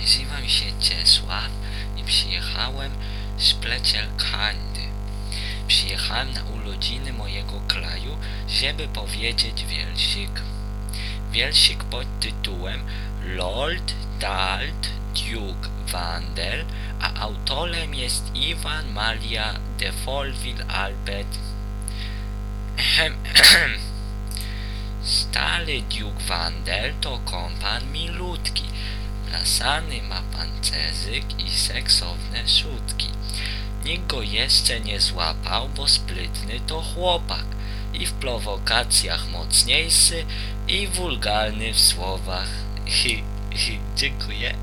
Nazywam się Czesław i przyjechałem z Plecielkandy. Przyjechałem na urodziny mojego kraju, żeby powiedzieć wierszyk. Wierszyk pod tytułem Lord Dalt Duke Wandel, a autorem jest Iwan Maria de Folville Albert. Stary Duke Wandel to kompan milutki. Blasany ma pancerzyk i seksowne szutki. Nikt go jeszcze nie złapał, bo sprytny to chłopak. I w prowokacjach mocniejszy, i wulgarny w słowach. Dziękuję.